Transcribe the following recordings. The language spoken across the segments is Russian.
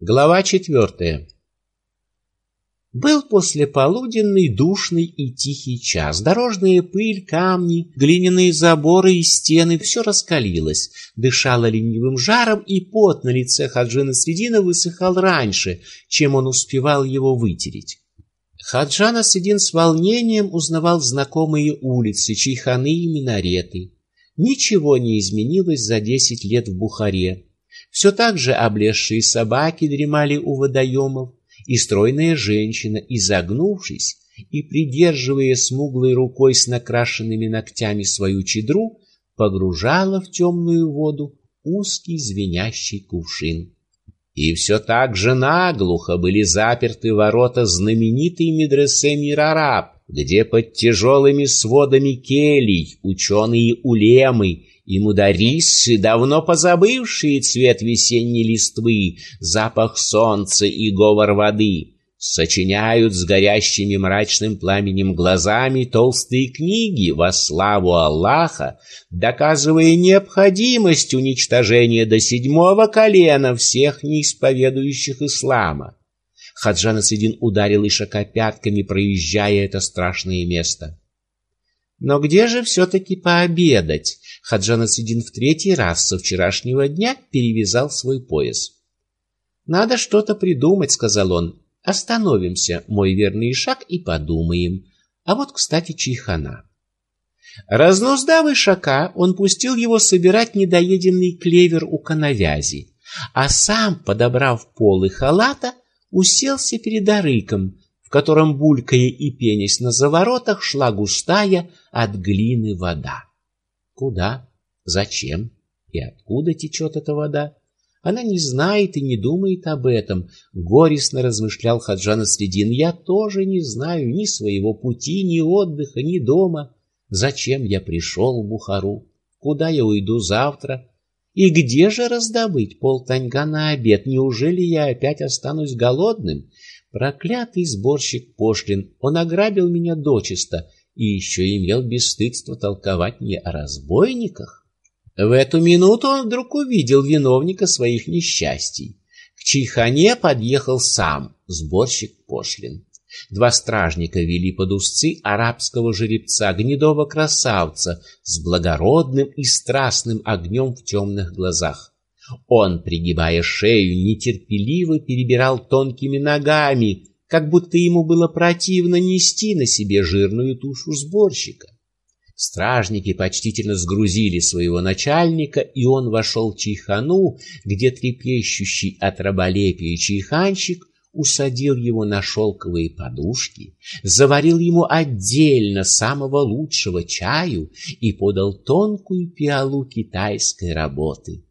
Глава четвертая. Был послеполуденный, душный и тихий час. Дорожная пыль, камни, глиняные заборы и стены — все раскалилось, дышало ленивым жаром, и пот на лице Хаджина Средина высыхал раньше, чем он успевал его вытереть. Хаджана Средин с волнением узнавал знакомые улицы, чайханы и минареты. Ничего не изменилось за десять лет в Бухаре. Все так же облезшие собаки дремали у водоемов, и стройная женщина, изогнувшись и придерживая смуглой рукой с накрашенными ногтями свою чедру, погружала в темную воду узкий звенящий кувшин. И все так же наглухо были заперты ворота знаменитой медресе Мирараб, где под тяжелыми сводами келий ученые улемы и мударисы, давно позабывшие цвет весенней листвы, запах солнца и говор воды, сочиняют с горящими мрачным пламенем глазами толстые книги во славу Аллаха, доказывая необходимость уничтожения до седьмого колена всех неисповедующих ислама. Хаджан Асидин ударил Ишака пятками, проезжая это страшное место. Но где же все-таки пообедать? Хаджан Асидин в третий раз со вчерашнего дня перевязал свой пояс. «Надо что-то придумать», — сказал он. «Остановимся, мой верный шаг, и подумаем. А вот, кстати, чайхана». Разнуздав Ишака, он пустил его собирать недоеденный клевер у коновязи, а сам, подобрав полы халата, уселся перед арыком, в котором, булькая и пенясь на заворотах, шла густая от глины вода. Куда? Зачем? И откуда течет эта вода? Она не знает и не думает об этом. Горестно размышлял Хаджан Средин. Я тоже не знаю ни своего пути, ни отдыха, ни дома. Зачем я пришел в Бухару? Куда я уйду завтра? И где же раздобыть полтаньга на обед? Неужели я опять останусь голодным? Проклятый сборщик пошлин, он ограбил меня дочисто и еще имел бесстыдство толковать мне о разбойниках. В эту минуту он вдруг увидел виновника своих несчастий. К чайхане подъехал сам сборщик пошлин. Два стражника вели под узцы арабского жеребца, гнедого красавца с благородным и страстным огнем в темных глазах. Он, пригибая шею, нетерпеливо перебирал тонкими ногами, как будто ему было противно нести на себе жирную тушу сборщика. Стражники почтительно сгрузили своего начальника, и он вошел в чайхану, где трепещущий от раболепия чайханщик усадил его на шелковые подушки, заварил ему отдельно самого лучшего чаю и подал тонкую пиалу китайской работы.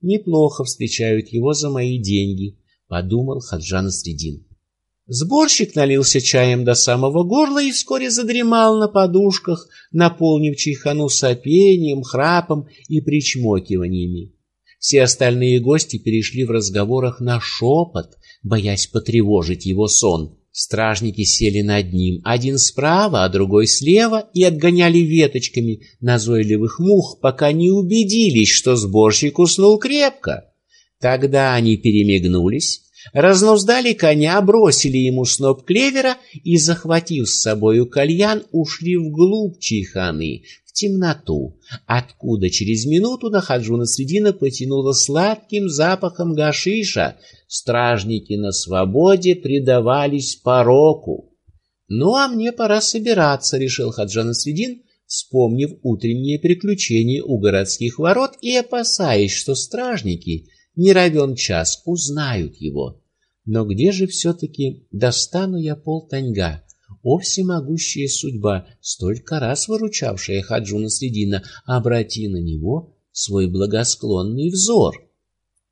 Неплохо встречают его за мои деньги, подумал Хаджан Средин. Сборщик налился чаем до самого горла и вскоре задремал на подушках, наполнив чайхану сопением, храпом и причмокиваниями. Все остальные гости перешли в разговорах на шепот, боясь потревожить его сон. Стражники сели над ним, один справа, а другой слева, и отгоняли веточками назойливых мух, пока не убедились, что сборщик уснул крепко. Тогда они перемигнулись, разнуздали коня, бросили ему сноп клевера и, захватив с собою кальян, ушли вглубь чайханы, в темноту, откуда через минуту на Хаджуна Средина потянуло сладким запахом гашиша, стражники на свободе предавались пороку. «Ну, а мне пора собираться», — решил Хаджан Средин, вспомнив утренние приключения у городских ворот и опасаясь, что стражники не равен час узнают его. Но где же все-таки достану я полтаньга? О, всемогущая судьба, столько раз выручавшая Хаджуна Средина, обрати на него свой благосклонный взор.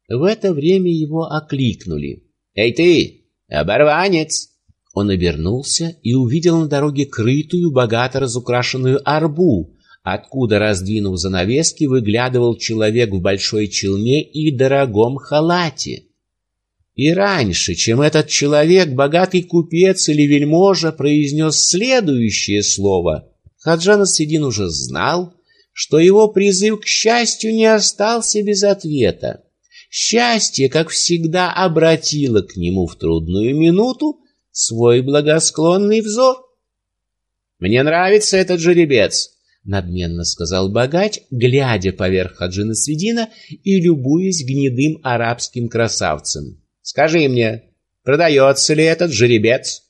В это время его окликнули. «Эй ты, оборванец!» Он обернулся и увидел на дороге крытую, богато разукрашенную арбу, откуда, раздвинув занавески, выглядывал человек в большой челме и дорогом халате. И раньше, чем этот человек, богатый купец или вельможа, произнес следующее слово, Хаджан Сидин уже знал, что его призыв к счастью не остался без ответа. Счастье, как всегда, обратило к нему в трудную минуту свой благосклонный взор. «Мне нравится этот жеребец», — надменно сказал богач, глядя поверх Хаджина Средина и любуясь гнедым арабским красавцем. «Скажи мне, продается ли этот жеребец?»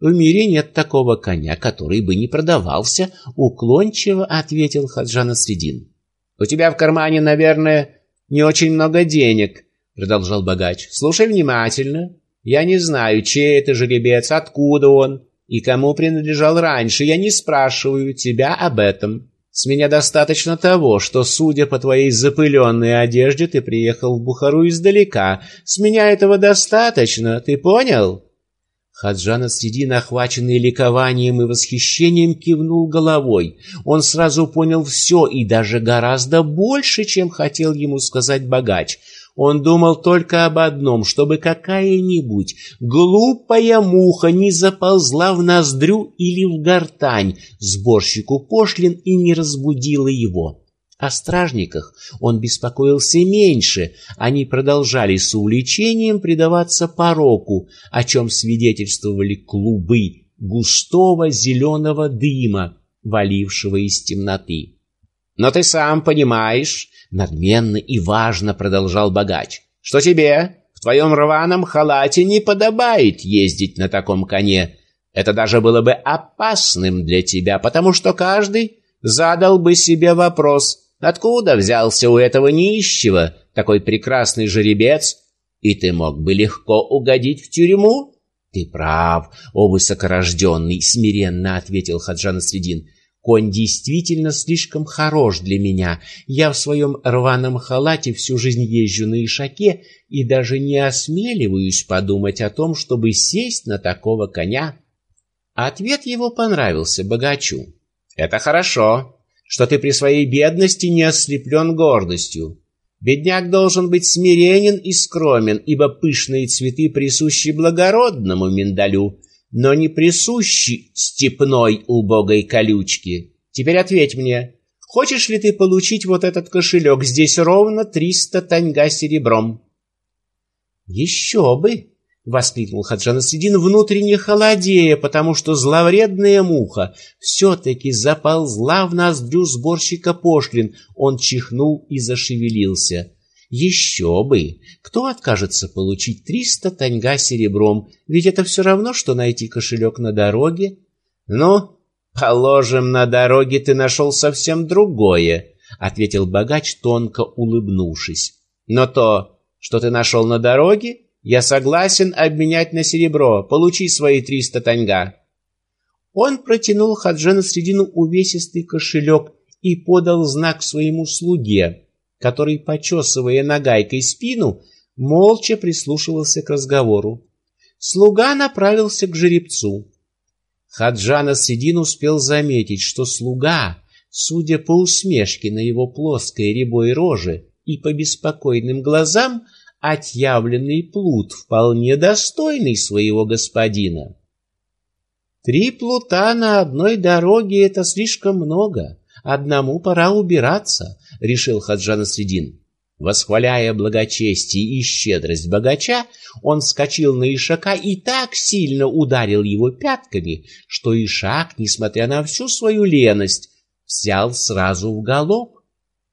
«В мире нет такого коня, который бы не продавался», — уклончиво ответил Хаджан Средин. «У тебя в кармане, наверное, не очень много денег», — продолжал богач. «Слушай внимательно. Я не знаю, чей это жеребец, откуда он и кому принадлежал раньше. Я не спрашиваю тебя об этом. С меня достаточно того, что, судя по твоей запыленной одежде, ты приехал в Бухару издалека. С меня этого достаточно, ты понял?» Хаджан Средин, охваченный ликованием и восхищением, кивнул головой. Он сразу понял все и даже гораздо больше, чем хотел ему сказать богач. Он думал только об одном, чтобы какая-нибудь глупая муха не заползла в ноздрю или в гортань сборщику пошлин и не разбудила его. О стражниках он беспокоился меньше, они продолжали с увлечением предаваться пороку, о чем свидетельствовали клубы густого зеленого дыма, валившего из темноты. «Но ты сам понимаешь», — надменно и важно продолжал богач, «что тебе в твоем рваном халате не подобает ездить на таком коне. Это даже было бы опасным для тебя, потому что каждый задал бы себе вопрос — Откуда взялся у этого нищего такой прекрасный жеребец? И ты мог бы легко угодить в тюрьму? Ты прав, о высокорожденный, смиренно ответил Хаджан Средин. Конь действительно слишком хорош для меня. Я в своем рваном халате всю жизнь езжу на ишаке и даже не осмеливаюсь подумать о том, чтобы сесть на такого коня. Ответ его понравился богачу. Это хорошо, что ты при своей бедности не ослеплен гордостью. Бедняк должен быть смиренен и скромен, ибо пышные цветы присущи благородному миндалю, но не присущи степной убогой колючке. Теперь ответь мне, хочешь ли ты получить вот этот кошелек? Здесь ровно триста таньга серебром. Еще бы! — воскликнул Хаджан Средин, внутренне холодея, потому что зловредная муха все-таки заползла в ноздрю сборщика пошлин. Он чихнул и зашевелился. Еще бы! Кто откажется получить триста таньга серебром? Ведь это все равно, что найти кошелек на дороге. Ну, положим, на дороге ты нашел совсем другое, — ответил богач, тонко улыбнувшись. Но то, что ты нашел на дороге, я согласен обменять на серебро. Получи свои триста таньга. Он протянул Хаджана Средину увесистый кошелек и подал знак своему слуге, который, почесывая нагайкой спину, молча прислушивался к разговору. Слуга направился к жеребцу. Хаджана Средин успел заметить, что слуга, судя по усмешке на его плоской рябой роже и по беспокойным глазам, отъявленный плут, вполне достойный своего господина. Три плута на одной дороге — это слишком много. Одному пора убираться, — решил Хаджан Средин. Восхваляя благочестие и щедрость богача, он вскочил на Ишака и так сильно ударил его пятками, что Ишак, несмотря на всю свою леность, взял сразу в галоп.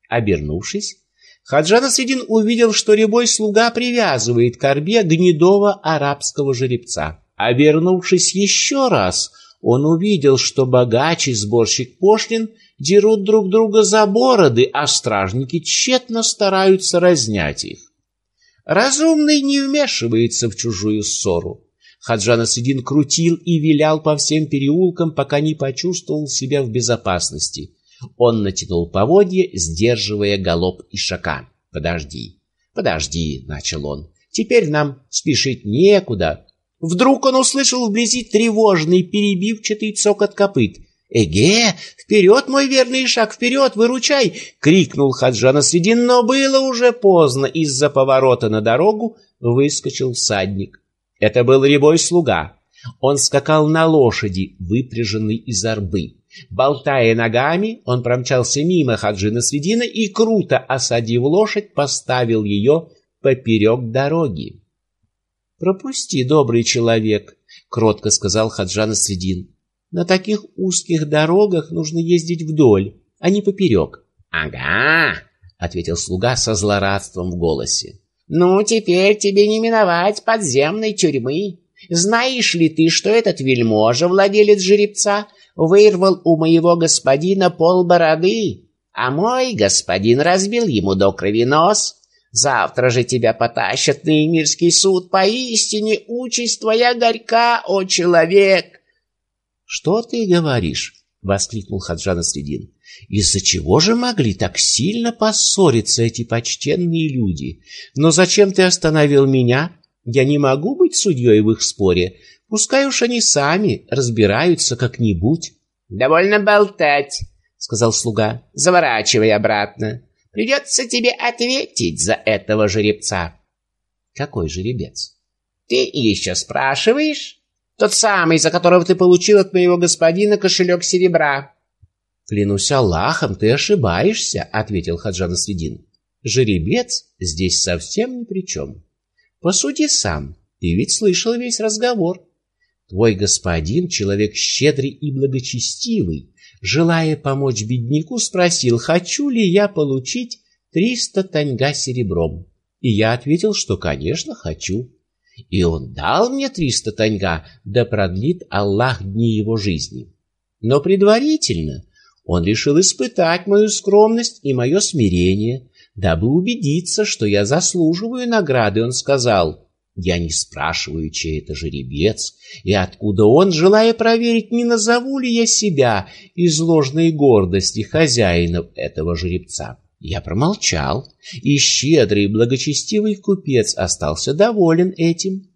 Обернувшись, Хаджан Асредин увидел, что рябой слуга привязывает к орбе гнедого арабского жеребца. Вернувшись еще раз, он увидел, что богач и сборщик пошлин дерут друг друга за бороды, а стражники тщетно стараются разнять их. Разумный не вмешивается в чужую ссору. Хаджан Асредин крутил и вилял по всем переулкам, пока не почувствовал себя в безопасности — он натянул поводья, сдерживая галоп ишака. «Подожди, подожди», — начал он. «Теперь нам спешить некуда». Вдруг он услышал вблизи тревожный, перебивчатый цокот копыт. «Эге! Вперед, мой верный шаг, вперед, выручай!» — крикнул Хаджана Средин, но было уже поздно. Из-за поворота на дорогу выскочил всадник. Это был рябой слуга. Он скакал на лошади, выпряженной из арбы. Болтая ногами, он промчался мимо Хаджина Средина и, круто осадив лошадь, поставил ее поперек дороги. Пропусти, добрый человек, кротко сказал Хаджан Средин. На таких узких дорогах нужно ездить вдоль, а не поперек. Ага, ответил слуга со злорадством в голосе. Ну, теперь тебе не миновать подземной тюрьмы. Знаешь ли ты, что этот вельможа, владелец жеребца, вырвал у моего господина пол бороды, а мой господин разбил ему до крови нос? Завтра же тебя потащат на Эмирский суд. Поистине участь твоя горька, о человек!» «Что ты говоришь?» — воскликнул Хаджан Средин. «Из-за чего же могли так сильно поссориться эти почтенные люди? Но зачем ты остановил меня? Я не могу быть судьей в их споре. Пускай уж они сами разбираются как-нибудь». «Довольно болтать», — сказал слуга. «Заворачивай обратно». Придется тебе ответить за этого жеребца. Какой жеребец? Ты еще спрашиваешь? Тот самый, за которого ты получил от моего господина кошелек серебра. Клянусь Аллахом, ты ошибаешься, ответил Хаджан Средин. Жеребец здесь совсем ни при чем. Посуди сам, ты ведь слышал весь разговор. Твой господин — человек щедрый и благочестивый, желая помочь бедняку, спросил, хочу ли я получить триста таньга серебром. И я ответил, что, конечно, хочу. И он дал мне триста таньга, да продлит Аллах дни его жизни. Но предварительно он решил испытать мою скромность и мое смирение, дабы убедиться, что я заслуживаю награды. Он сказал, я не спрашиваю, чей это жеребец и откуда он, желая проверить, не назову ли я себя из ложной гордости хозяином этого жеребца. Я промолчал, и щедрый благочестивый купец остался доволен этим.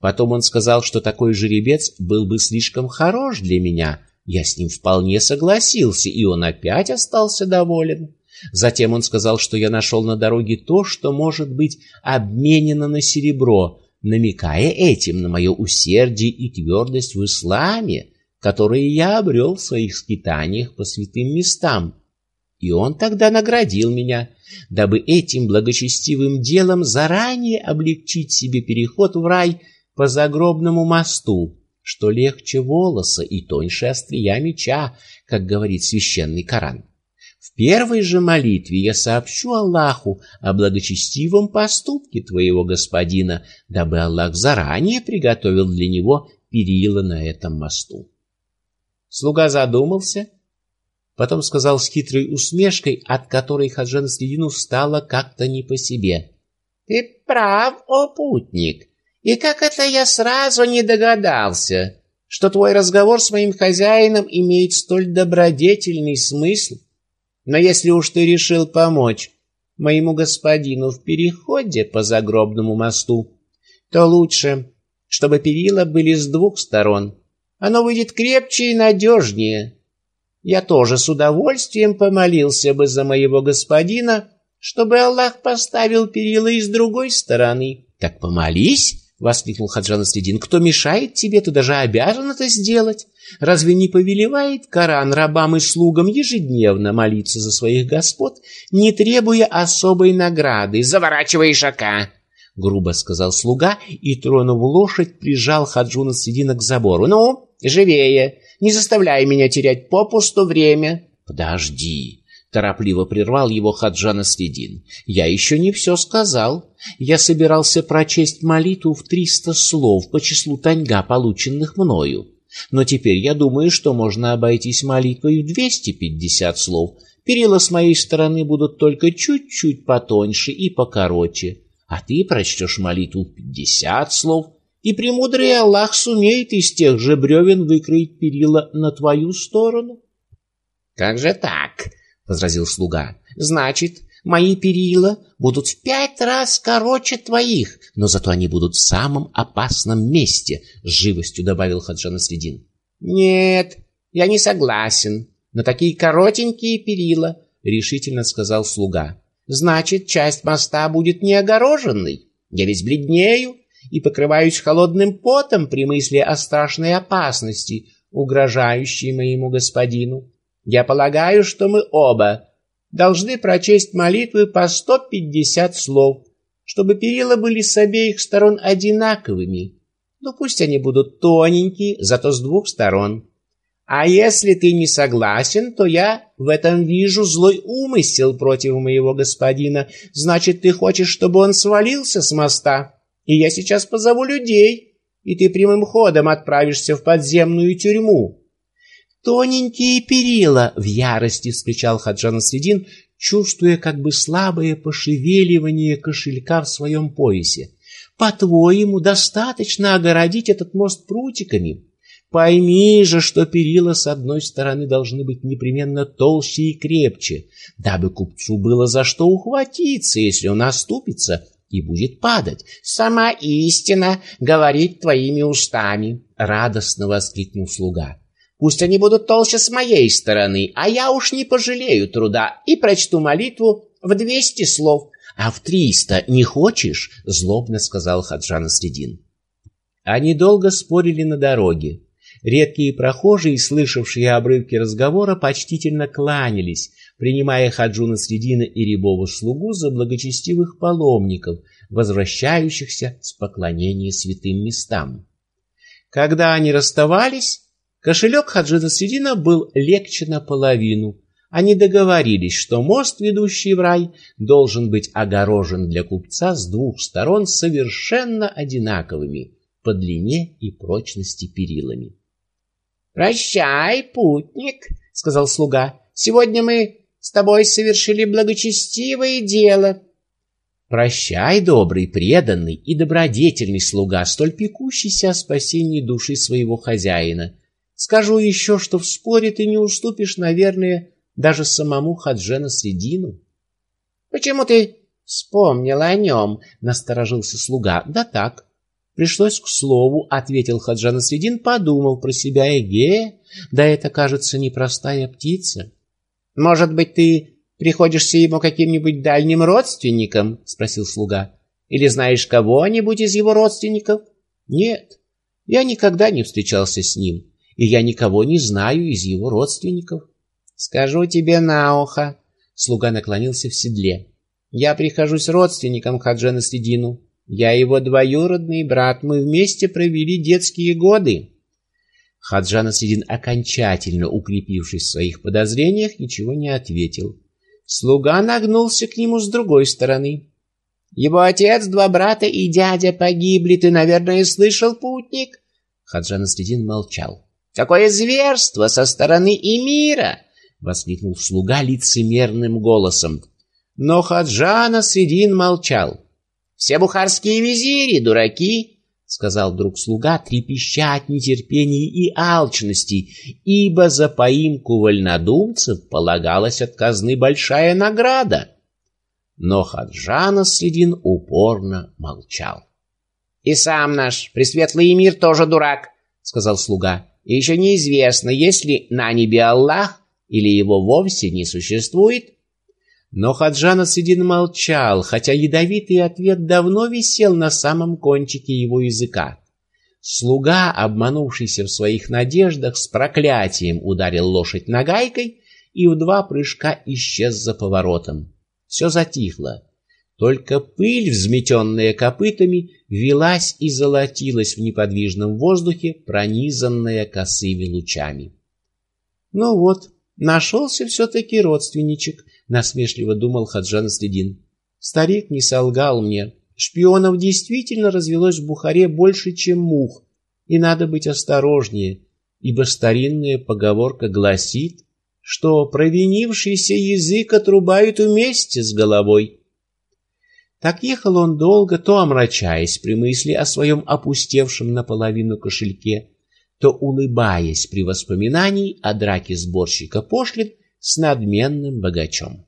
Потом он сказал, что такой жеребец был бы слишком хорош для меня. Я с ним вполне согласился, и он опять остался доволен. Затем он сказал, что я нашел на дороге то, что может быть обменено на серебро, намекая этим на мое усердие и твердость в исламе, которые я обрел в своих скитаниях по святым местам. И он тогда наградил меня, дабы этим благочестивым делом заранее облегчить себе переход в рай по загробному мосту, что легче волоса и тоньше острия меча, как говорит священный Коран. В первой же молитве я сообщу Аллаху о благочестивом поступке твоего господина, дабы Аллах заранее приготовил для него перила на этом мосту. Слуга задумался, потом сказал с хитрой усмешкой, от которой Хаджан Следину стало как-то не по себе. — Ты прав, о путник, и как это я сразу не догадался, что твой разговор с моим хозяином имеет столь добродетельный смысл. Но если уж ты решил помочь моему господину в переходе по загробному мосту, то лучше, чтобы перила были с двух сторон. Оно выйдет крепче и надежнее. Я тоже с удовольствием помолился бы за моего господина, чтобы Аллах поставил перила и с другой стороны. Так помолись, — воскликнул Хаджан Следин. «Кто мешает тебе, ты даже обязан это сделать. Разве не повелевает Коран рабам и слугам ежедневно молиться за своих господ, не требуя особой награды? Заворачивай шака!» — грубо сказал слуга и, тронув лошадь, прижал Хаджуна Следина к забору. «Ну, живее! Не заставляй меня терять попусту время!» «Подожди!» Торопливо прервал его Хаджан Следин. «Я еще не все сказал. Я собирался прочесть молитву в триста слов по числу таньга, полученных мною. Но теперь я думаю, что можно обойтись молитвой в двести пятьдесят слов. Перила с моей стороны будут только чуть-чуть потоньше и покороче. А ты прочтешь молитву в пятьдесят слов, и премудрый Аллах сумеет из тех же бревен выкроить перила на твою сторону». «Как же так?» — возразил слуга. — Значит, мои перила будут в пять раз короче твоих, но зато они будут в самом опасном месте, — живостью добавил Хаджан Средин. — Нет, я не согласен на такие коротенькие перила, — решительно сказал слуга. — Значит, часть моста будет не огороженной. Я весь бледнею и покрываюсь холодным потом при мысли о страшной опасности, угрожающей моему господину. Я полагаю, что мы оба должны прочесть молитвы по сто пятьдесят слов, чтобы перила были с обеих сторон одинаковыми. Ну пусть они будут тоненькие, зато с двух сторон. А если ты не согласен, то я в этом вижу злой умысел против моего господина. Значит, ты хочешь, чтобы он свалился с моста? И я сейчас позову людей, и ты прямым ходом отправишься в подземную тюрьму. Тоненькие перила, в ярости вскричал Хаджан Средин, чувствуя как бы слабое пошевеливание кошелька в своем поясе. По-твоему, достаточно огородить этот мост прутиками? Пойми же, что перила с одной стороны должны быть непременно толще и крепче, дабы купцу было за что ухватиться, если он оступится и будет падать. Сама истина говорит твоими устами, радостно воскликнул слуга. Пусть они будут толще с моей стороны, а я уж не пожалею труда и прочту молитву в двести слов. А в триста не хочешь? злобно сказал Хаджан Средин. Они долго спорили на дороге. Редкие прохожие, слышавшие обрывки разговора, почтительно кланялись, принимая Хаджуна Средина и рябого слугу за благочестивых паломников, возвращающихся с поклонения святым местам. Когда они расставались, кошелек Хаджуна Средина был легче наполовину. Они договорились, что мост, ведущий в рай, должен быть огорожен для купца с двух сторон совершенно одинаковыми по длине и прочности перилами. «Прощай, путник», — сказал слуга. «Сегодня мы с тобой совершили благочестивое дело». «Прощай, добрый, преданный и добродетельный слуга, столь пекущийся о спасении души своего хозяина. Скажу еще, что в споре ты не уступишь, наверное, даже самому Хаджена Средину». «Почему ты вспомнил о нем?» — насторожился слуга. «Да так, Пришлось к слову, ответил Хаджан Средин, подумал про себя, эге, да это, кажется, непростая птица. Может быть, ты приходишься ему каким-нибудь дальним родственником? спросил слуга. Или знаешь кого-нибудь из его родственников? Нет, я никогда не встречался с ним, и я никого не знаю из его родственников. Скажу тебе на ухо. Слуга наклонился в седле. Я прихожусь родственником Хаджана Средину. Я его двоюродный брат, мы вместе провели детские годы. Хаджан Асидин, окончательно укрепившись в своих подозрениях, ничего не ответил. Слуга нагнулся к нему с другой стороны. Его отец, два брата и дядя погибли, ты, наверное, слышал, путник? Хаджан Асидин молчал. Какое зверство со стороны Эмира! воскликнул слуга лицемерным голосом. Но Хаджан Асидин молчал. Все бухарские визири дураки, сказал вдруг слуга, трепеща от нетерпения и алчности, ибо за поимку вольнодумцев полагалась от казны большая награда. Но Хаджан Следин упорно молчал. И сам наш пресветлый мир тоже дурак, сказал слуга. Еще неизвестно, есть ли на небе Аллах или его вовсе не существует. Но Хаджан Асидин молчал, хотя ядовитый ответ давно висел на самом кончике его языка. Слуга, обманувшийся в своих надеждах, с проклятием ударил лошадь нагайкой и в два прыжка исчез за поворотом. Все затихло. Только пыль, взметенная копытами, велась и золотилась в неподвижном воздухе, пронизанная косыми лучами. Ну вот, нашелся все-таки родственничек, насмешливо думал Хаджан Следин. Старик не солгал мне. Шпионов действительно развелось в Бухаре больше, чем мух, и надо быть осторожнее, ибо старинная поговорка гласит, что провинившийся язык отрубают вместе с головой. Так ехал он долго, то омрачаясь при мысли о своем опустевшем наполовину кошельке, то улыбаясь при воспоминании о драке сборщика пошлин с надменным богачом.